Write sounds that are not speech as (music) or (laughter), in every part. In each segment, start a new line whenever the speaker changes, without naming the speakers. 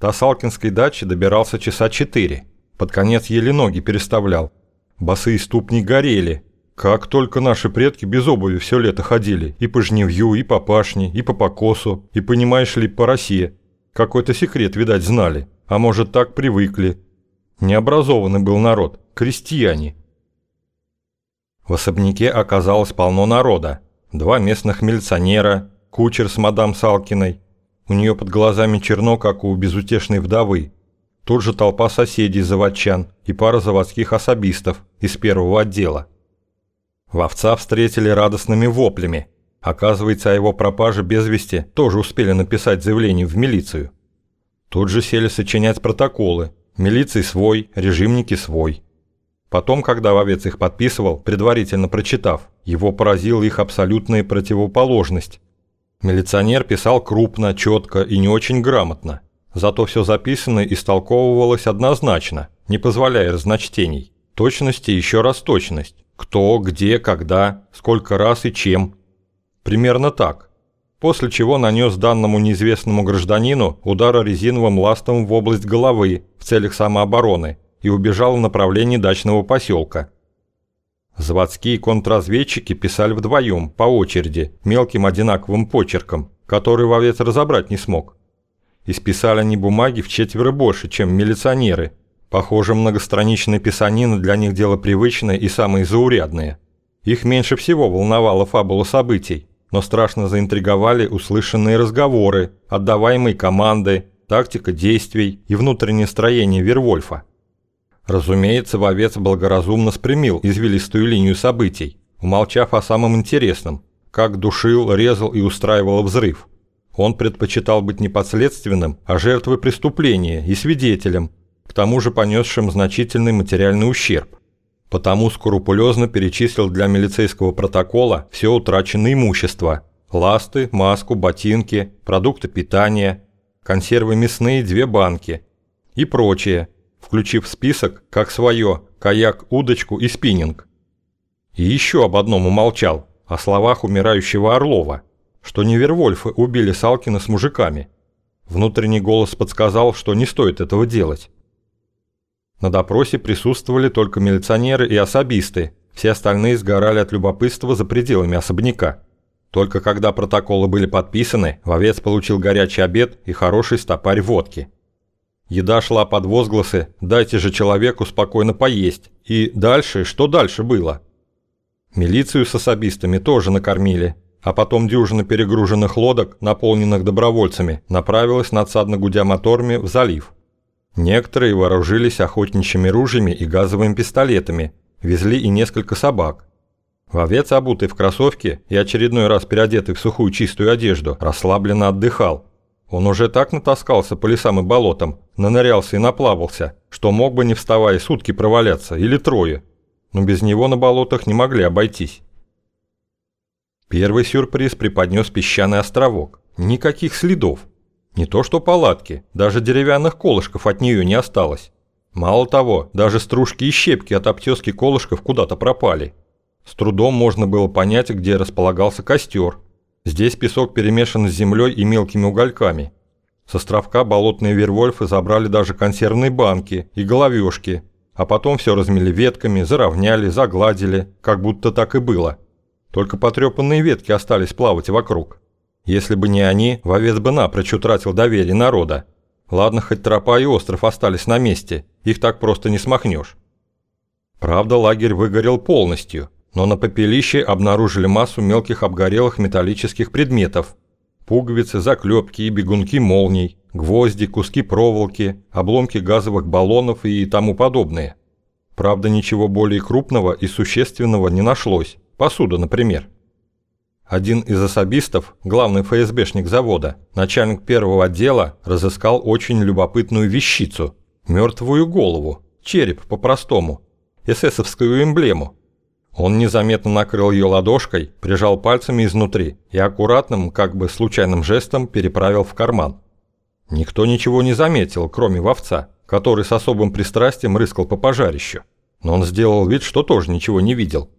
До Салкинской дачи добирался часа четыре. Под конец еле ноги переставлял. Босые ступни горели. Как только наши предки без обуви все лето ходили. И по жневью, и по пашне, и по покосу, и, понимаешь ли, по росе. Какой-то секрет, видать, знали. А может, так привыкли. Необразованный был народ. Крестьяне. В особняке оказалось полно народа. Два местных милиционера, кучер с мадам Салкиной. У нее под глазами черно, как у безутешной вдовы. Тут же толпа соседей-заводчан и пара заводских особистов из первого отдела. Вовца встретили радостными воплями. Оказывается, о его пропаже без вести тоже успели написать заявление в милицию. Тут же сели сочинять протоколы. Милиции свой, режимники свой. Потом, когда вовец их подписывал, предварительно прочитав, его поразила их абсолютная противоположность. Милиционер писал крупно, четко и не очень грамотно. Зато все записанное истолковывалось однозначно, не позволяя разночтений. Точность и еще раз точность. Кто, где, когда, сколько раз и чем. Примерно так. После чего нанес данному неизвестному гражданину удар резиновым ластом в область головы в целях самообороны и убежал в направлении дачного поселка. Заводские контрразведчики писали вдвоем, по очереди, мелким одинаковым почерком, который вовец разобрать не смог. И списали они бумаги в четверо больше, чем милиционеры. Похоже, многостраничная писанина для них дело привычное и самое заурядное. Их меньше всего волновала фабула событий, но страшно заинтриговали услышанные разговоры, отдаваемые команды, тактика действий и внутреннее строение Вервольфа. Разумеется, вовец благоразумно спрямил извилистую линию событий, умолчав о самом интересном, как душил, резал и устраивал взрыв. Он предпочитал быть не подследственным, а жертвой преступления и свидетелем, к тому же понесшим значительный материальный ущерб. Потому скрупулезно перечислил для милицейского протокола все утраченное имущество – ласты, маску, ботинки, продукты питания, консервы мясные – две банки и прочее – включив в список, как свое, каяк, удочку и спиннинг. И еще об одном умолчал, о словах умирающего Орлова, что не Вервольфы убили Салкина с мужиками. Внутренний голос подсказал, что не стоит этого делать. На допросе присутствовали только милиционеры и особисты, все остальные сгорали от любопытства за пределами особняка. Только когда протоколы были подписаны, вовец получил горячий обед и хороший стопарь водки – Еда шла под возгласы «дайте же человеку спокойно поесть» и «дальше, что дальше было?». Милицию с особистами тоже накормили, а потом дюжина перегруженных лодок, наполненных добровольцами, направилась надсадно гудя моторами в залив. Некоторые вооружились охотничьими ружьями и газовыми пистолетами, везли и несколько собак. Вовец, обутый в кроссовки и очередной раз переодетый в сухую чистую одежду, расслабленно отдыхал, он уже так натаскался по лесам и болотам, нанырялся и наплавался, что мог бы не вставая сутки проваляться, или трое. Но без него на болотах не могли обойтись. Первый сюрприз преподнес песчаный островок. Никаких следов. Не то что палатки, даже деревянных колышков от нее не осталось. Мало того, даже стружки и щепки от обтески колышков куда-то пропали. С трудом можно было понять, где располагался костер, Здесь песок перемешан с землей и мелкими угольками. С островка болотные вервольфы забрали даже консервные банки и головешки, а потом все размели ветками, заровняли, загладили, как будто так и было. Только потрепанные ветки остались плавать вокруг. Если бы не они, вовец бы напрочь утратил доверие народа. Ладно, хоть тропа и остров остались на месте, их так просто не смахнешь. Правда, лагерь выгорел полностью – но на попелище обнаружили массу мелких обгорелых металлических предметов. Пуговицы, заклепки и бегунки молний, гвозди, куски проволоки, обломки газовых баллонов и тому подобное. Правда, ничего более крупного и существенного не нашлось. Посуда, например. Один из особистов, главный ФСБшник завода, начальник первого отдела, разыскал очень любопытную вещицу – мертвую голову, череп по-простому, эсэсовскую эмблему – он незаметно накрыл ее ладошкой, прижал пальцами изнутри и аккуратным, как бы случайным жестом переправил в карман. Никто ничего не заметил, кроме вовца, который с особым пристрастием рыскал по пожарищу. Но он сделал вид, что тоже ничего не видел.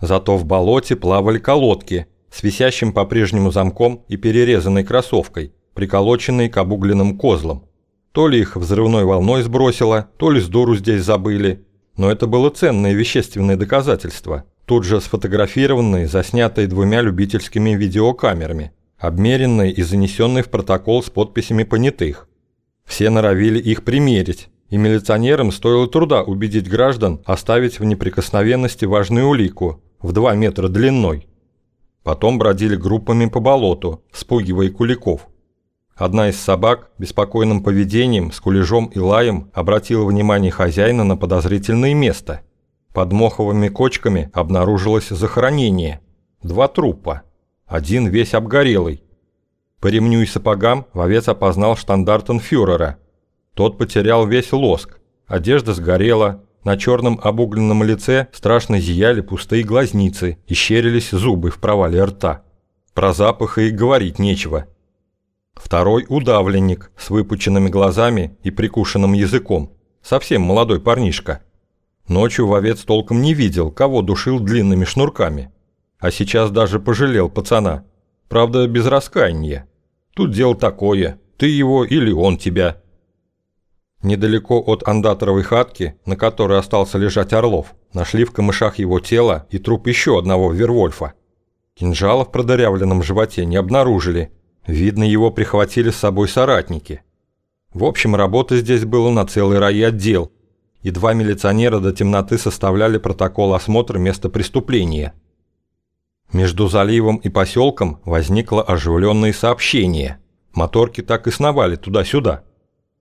Зато в болоте плавали колодки с висящим по-прежнему замком и перерезанной кроссовкой, приколоченной к обугленным козлам. То ли их взрывной волной сбросило, то ли с дуру здесь забыли. Но это было ценное вещественное доказательство, тут же сфотографированные, заснятые двумя любительскими видеокамерами, обмеренные и занесенные в протокол с подписями понятых. Все норовили их примерить, и милиционерам стоило труда убедить граждан оставить в неприкосновенности важную улику в 2 метра длиной. Потом бродили группами по болоту, спугивая куликов. Одна из собак беспокойным поведением, с и лаем обратила внимание хозяина на подозрительное место. Под моховыми кочками обнаружилось захоронение. Два трупа. Один весь обгорелый. По ремню и сапогам вовец опознал штандартенфюрера. Тот потерял весь лоск. Одежда сгорела, на черном обугленном лице страшно зияли пустые глазницы и щерились зубы в провале рта. Про запах и говорить нечего. Второй удавленник с выпученными глазами и прикушенным языком. Совсем молодой парнишка. Ночью вовец толком не видел, кого душил длинными шнурками. А сейчас даже пожалел пацана. Правда, без раскаяния. Тут дело такое, ты его или он тебя. Недалеко от андаторовой хатки, на которой остался лежать Орлов, нашли в камышах его тело и труп еще одного Вервольфа. Кинжала в продырявленном животе не обнаружили. Видно, его прихватили с собой соратники. В общем, работы здесь было на целый рай отдел, и два милиционера до темноты составляли протокол осмотра места преступления. Между заливом и поселком возникло оживленное сообщение. Моторки так и сновали туда-сюда.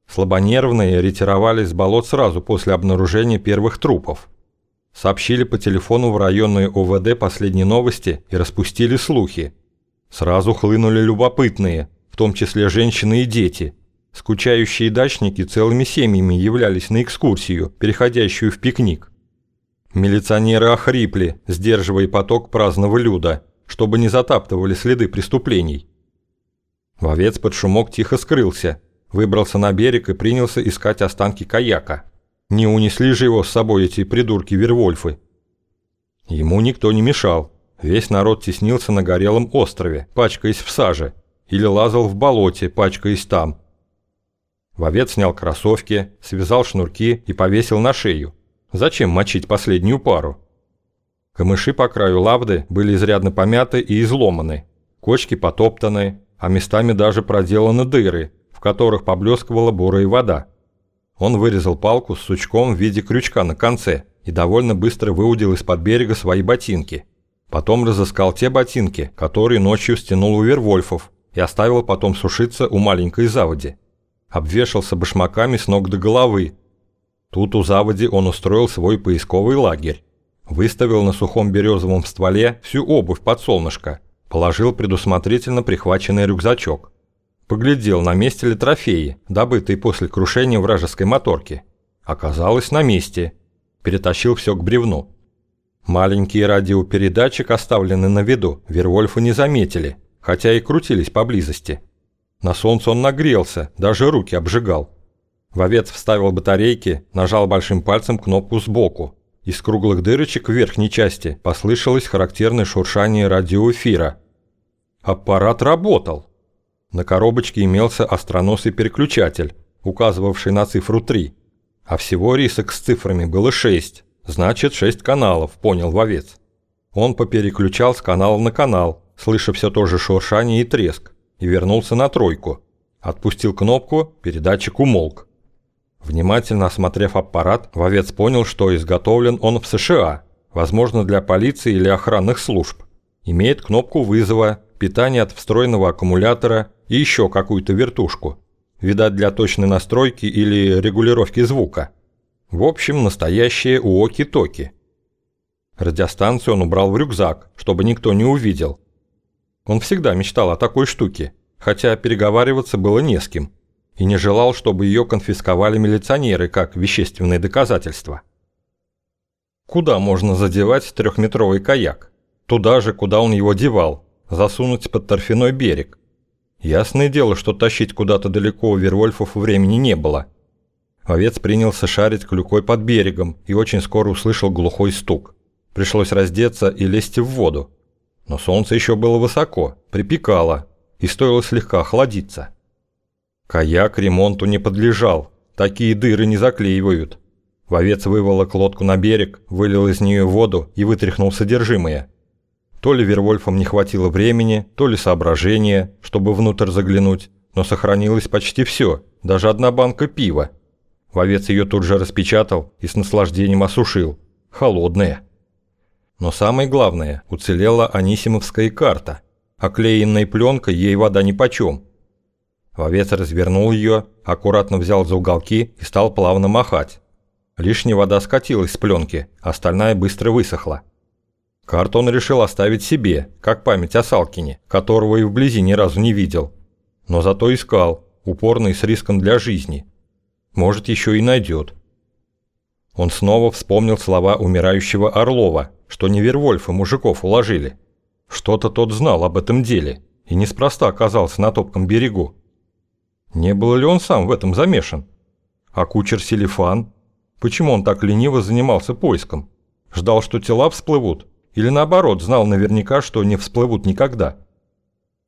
Слабонервные ретировались с болот сразу после обнаружения первых трупов. Сообщили по телефону в районные ОВД последние новости и распустили слухи. Сразу хлынули любопытные, в том числе женщины и дети. Скучающие дачники целыми семьями являлись на экскурсию, переходящую в пикник. Милиционеры охрипли, сдерживая поток праздного люда, чтобы не затаптывали следы преступлений. Вовец под шумок тихо скрылся, Выбрался на берег и принялся искать останки каяка. Не унесли же его с собой эти придурки-вервольфы. Ему никто не мешал. Весь народ теснился на горелом острове, пачкаясь в саже, или лазал в болоте, пачкаясь там. Вовец снял кроссовки, связал шнурки и повесил на шею. Зачем мочить последнюю пару? Камыши по краю лавды были изрядно помяты и изломаны, кочки потоптаны, а местами даже проделаны дыры, которых поблескивала бурая вода. Он вырезал палку с сучком в виде крючка на конце и довольно быстро выудил из-под берега свои ботинки. Потом разыскал те ботинки, которые ночью стянул у Вервольфов и оставил потом сушиться у маленькой заводи. Обвешался башмаками с ног до головы. Тут у заводи он устроил свой поисковый лагерь. Выставил на сухом березовом стволе всю обувь под солнышко, положил предусмотрительно прихваченный рюкзачок. Поглядел, на месте ли трофеи, добытые после крушения вражеской моторки. Оказалось, на месте. Перетащил все к бревну. Маленький радиопередатчик, оставленный на виду, Вервольфы не заметили, хотя и крутились поблизости. На солнце он нагрелся, даже руки обжигал. Вовец вставил батарейки, нажал большим пальцем кнопку сбоку. Из круглых дырочек в верхней части послышалось характерное шуршание радиоэфира. Аппарат работал. На коробочке имелся остроносый переключатель, указывавший на цифру 3. А всего рисок с цифрами было 6, значит 6 каналов, понял вовец. Он попереключал с канала на канал, слыша все то же шуршание и треск, и вернулся на тройку. Отпустил кнопку, передатчик умолк. Внимательно осмотрев аппарат, вовец понял, что изготовлен он в США, возможно для полиции или охранных служб. Имеет кнопку вызова, питание от встроенного аккумулятора и еще какую-то вертушку. Видать, для точной настройки или регулировки звука. В общем, настоящие уоки-токи. Радиостанцию он убрал в рюкзак, чтобы никто не увидел. Он всегда мечтал о такой штуке, хотя переговариваться было не с кем, и не желал, чтобы ее конфисковали милиционеры как вещественное доказательство. Куда можно задевать трехметровый каяк? Туда же, куда он его девал, засунуть под торфяной берег. Ясное дело, что тащить куда-то далеко у Вервольфов времени не было. Овец принялся шарить клюкой под берегом и очень скоро услышал глухой стук. Пришлось раздеться и лезть в воду. Но солнце еще было высоко, припекало, и стоило слегка охладиться. Каяк ремонту не подлежал, такие дыры не заклеивают. Вовец выволок лодку на берег, вылил из нее воду и вытряхнул содержимое. То ли Вервольфам не хватило времени, то ли соображения, чтобы внутрь заглянуть, но сохранилось почти все, даже одна банка пива. Вовец ее тут же распечатал и с наслаждением осушил. Холодная. Но самое главное, уцелела анисимовская карта. Оклеенной пленкой ей вода нипочем. Вовец развернул ее, аккуратно взял за уголки и стал плавно махать. Лишняя вода скатилась с пленки, остальная быстро высохла. Карту он решил оставить себе, как память о Салкине, которого и вблизи ни разу не видел. Но зато искал, упорно и с риском для жизни. Может, еще и найдет. Он снова вспомнил слова умирающего Орлова, что не Вервольфа мужиков уложили. Что-то тот знал об этом деле и неспроста оказался на топком берегу. Не был ли он сам в этом замешан? А кучер Селифан? Почему он так лениво занимался поиском? Ждал, что тела всплывут? Или наоборот, знал наверняка, что не всплывут никогда?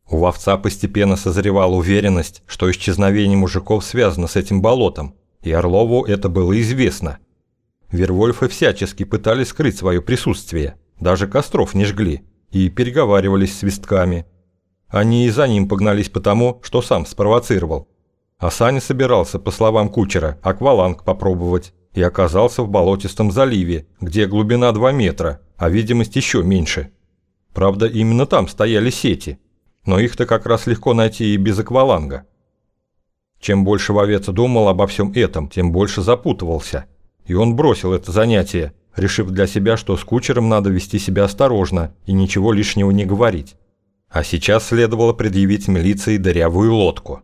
У вовца постепенно созревала уверенность, что исчезновение мужиков связано с этим болотом, и Орлову это было известно. Вервольфы всячески пытались скрыть свое присутствие, даже костров не жгли, и переговаривались свистками. Они и за ним погнались потому, что сам спровоцировал. А Саня собирался, по словам кучера, акваланг попробовать и оказался в болотистом заливе, где глубина 2 метра, а видимость еще меньше. Правда, именно там стояли сети, но их-то как раз легко найти и без акваланга. Чем больше вовец думал обо всем этом, тем больше запутывался. И он бросил это занятие, решив для себя, что с кучером надо вести себя осторожно и ничего лишнего не говорить. А сейчас следовало предъявить милиции дырявую лодку.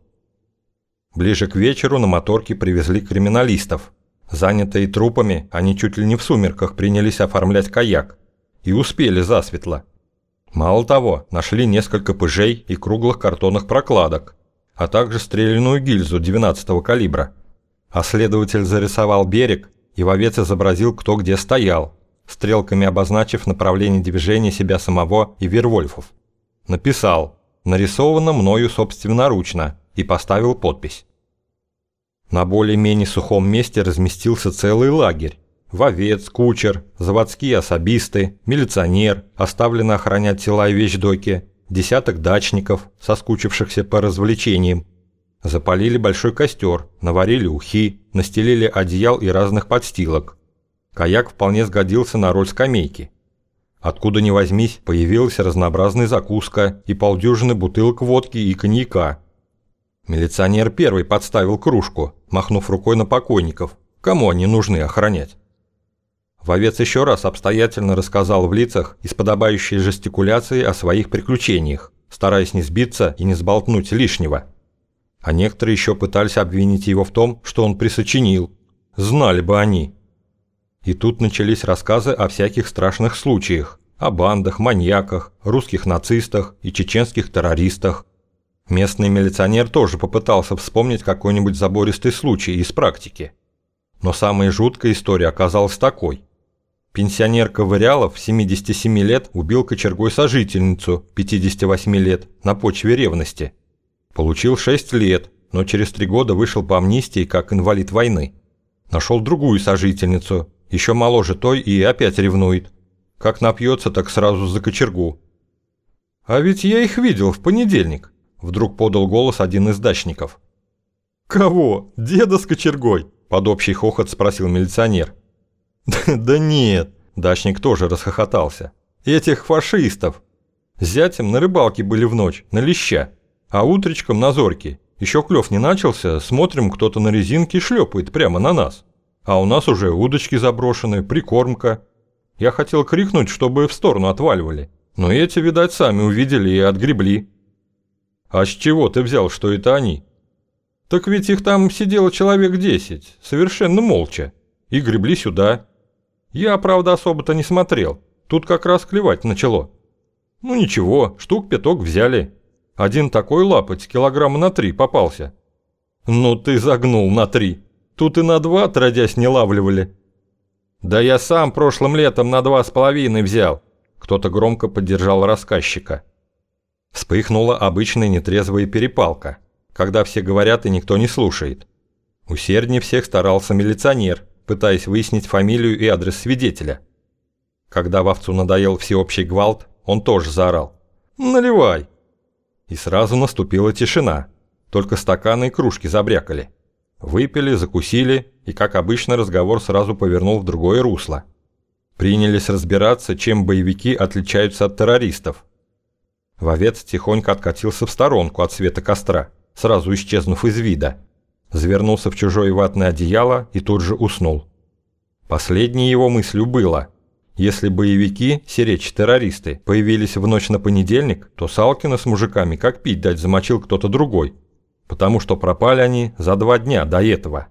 Ближе к вечеру на моторке привезли криминалистов, Занятые трупами, они чуть ли не в сумерках принялись оформлять каяк. И успели засветло. Мало того, нашли несколько пыжей и круглых картонных прокладок, а также стрелянную гильзу 12-го калибра. А следователь зарисовал берег и вовец изобразил, кто где стоял, стрелками обозначив направление движения себя самого и Вервольфов. Написал «Нарисовано мною собственноручно» и поставил подпись. На более-менее сухом месте разместился целый лагерь. Вовец, кучер, заводские особисты, милиционер, оставлены охранять тела и вещдоки, десяток дачников, соскучившихся по развлечениям. Запалили большой костер, наварили ухи, настелили одеял и разных подстилок. Каяк вполне сгодился на роль скамейки. Откуда ни возьмись, появилась разнообразная закуска и полдюжины бутылок водки и коньяка – Милиционер первый подставил кружку, махнув рукой на покойников. Кому они нужны охранять? Вовец еще раз обстоятельно рассказал в лицах и с подобающей жестикуляцией о своих приключениях, стараясь не сбиться и не сболтнуть лишнего. А некоторые еще пытались обвинить его в том, что он присочинил. Знали бы они. И тут начались рассказы о всяких страшных случаях, о бандах, маньяках, русских нацистах и чеченских террористах, Местный милиционер тоже попытался вспомнить какой-нибудь забористый случай из практики. Но самая жуткая история оказалась такой. Пенсионер Ковырялов, 77 лет, убил кочергой сожительницу, 58 лет, на почве ревности. Получил 6 лет, но через 3 года вышел по амнистии как инвалид войны. Нашел другую сожительницу, еще моложе той и опять ревнует. Как напьется, так сразу за кочергу. А ведь я их видел в понедельник. Вдруг подал голос один из дачников. «Кого? Деда с кочергой?» Под общий хохот спросил милиционер. (laughs) «Да нет», дачник тоже расхохотался. «Этих фашистов. С зятем на рыбалке были в ночь, на леща, а утречком на зорьке. Еще клев не начался, смотрим, кто-то на резинке шлепает прямо на нас. А у нас уже удочки заброшены, прикормка. Я хотел крикнуть, чтобы в сторону отваливали, но эти, видать, сами увидели и отгребли. «А с чего ты взял, что это они?» «Так ведь их там сидело человек десять, совершенно молча, и гребли сюда. Я, правда, особо-то не смотрел, тут как раз клевать начало. Ну ничего, штук пяток взяли. Один такой лапоть килограмма на три попался». «Ну ты загнул на три, тут и на два, отродясь, не лавливали». «Да я сам прошлым летом на два с половиной взял», кто-то громко поддержал рассказчика. Вспыхнула обычная нетрезвая перепалка. когда все говорят и никто не слушает. Усерднее всех старался милиционер, пытаясь выяснить фамилию и адрес свидетеля. Когда вовцу надоел всеобщий гвалт, он тоже заорал. «Наливай!» И сразу наступила тишина, только стаканы и кружки забрякали. Выпили, закусили, и, как обычно, разговор сразу повернул в другое русло. Принялись разбираться, чем боевики отличаются от террористов. Вовец тихонько откатился в сторонку от света костра, сразу исчезнув из вида. Завернулся в чужое ватное одеяло и тут же уснул. Последней его мыслью было – если боевики, сиречь террористы, появились в ночь на понедельник, то Салкина с мужиками как пить дать замочил кто-то другой, потому что пропали они за два дня до этого.